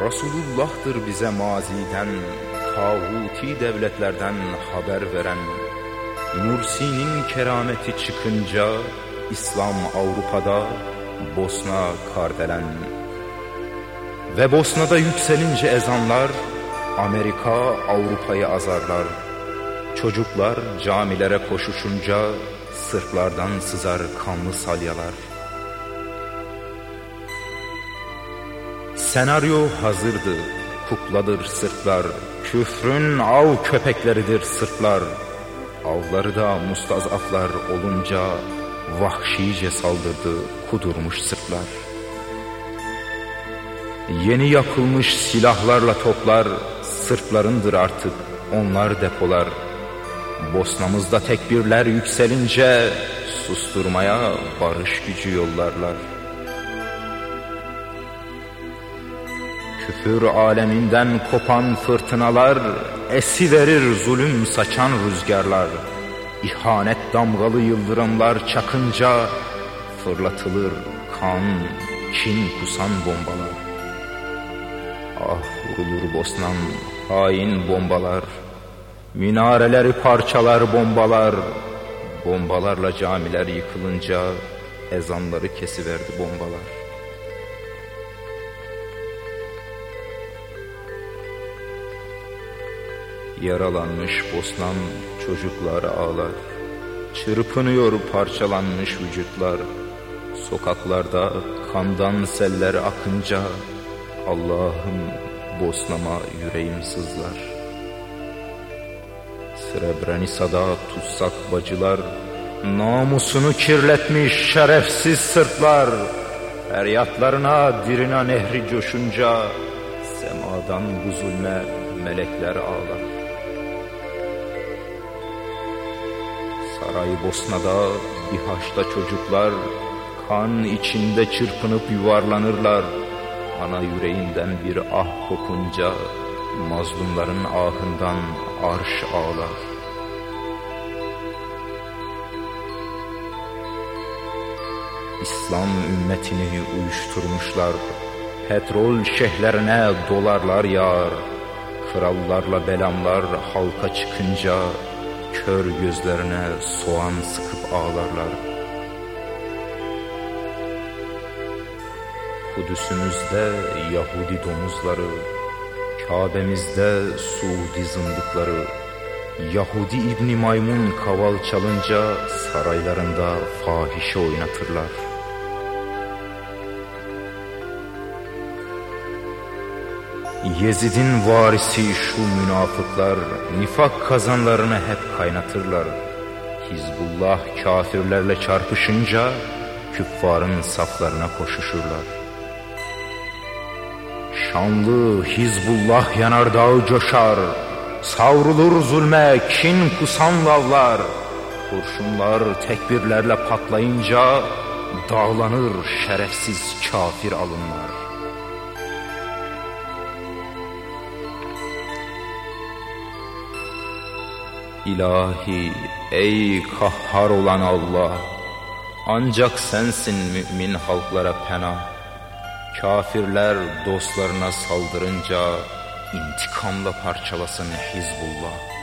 Resulullah'tır bize maziden, tağuti devletlerden haber veren. Nursi'nin kerameti çıkınca, İslam Avrupa'da, Bosna kardelen. Ve Bosna'da yükselince ezanlar, Amerika Avrupa'yı azarlar. Çocuklar camilere koşuşunca, sırtlardan sızar kanlı salyalar. Senaryo hazırdı, kukladır sırtlar, küfrün av köpekleridir sırtlar. Avları da mustazaflar olunca vahşice saldırdı kudurmuş sırtlar. Yeni yapılmış silahlarla toplar sırtlarındır artık onlar depolar. Bosnamızda tekbirler yükselince susturmaya barış gücü yollarlar. Küfür aleminden kopan fırtınalar esi verir zulüm saçan rüzgarlar. İhanet damgalı yıldırımlar çakınca fırlatılır kan, kin kusan bombalar. Ah vurulur Bosnan hain bombalar. Minareleri parçalar bombalar. Bombalarla camiler yıkılınca ezanları kesiverdi bombalar. Yaralanmış Bosnan çocuklar ağlar. Çırpınıyor parçalanmış vücutlar. Sokaklarda kandan seller akınca Allah'ım Bosnama yüreğim sızlar. Srebrenica'da tutsak bacılar, namusunu kirletmiş şerefsiz sırtlar, feryatlarına dirina nehri coşunca, semadan bu zulme melekler ağlar. Saray Bosna'da Bihaç'ta çocuklar, kan içinde çırpınıp yuvarlanırlar, ana yüreğinden bir ah kopunca, mazlumların ahından arş ağlar. İslam ümmetini uyuşturmuşlar, petrol şehirlerine dolarlar yağar, krallarla belamlar halka çıkınca, kör gözlerine soğan sıkıp ağlarlar. Kudüs'ümüzde Yahudi domuzları, Kabe'mizde Suudi zındıkları, Yahudi İbni Maymun kaval çalınca saraylarında fahişe oynatırlar. Yezid'in varisi şu münafıklar nifak kazanlarını hep kaynatırlar. Hizbullah kafirlerle çarpışınca küffarın saflarına koşuşurlar. Şanlı Hizbullah yanardağı coşar, Savrulur zulme kin kusan lavlar, Kurşunlar tekbirlerle patlayınca, Dağlanır şerefsiz kafir alınlar. İlahi ey kahhar olan Allah, Ancak sensin mümin halklara penah, Kafirler dostlarına saldırınca intikamla parçalasın Hizbullah.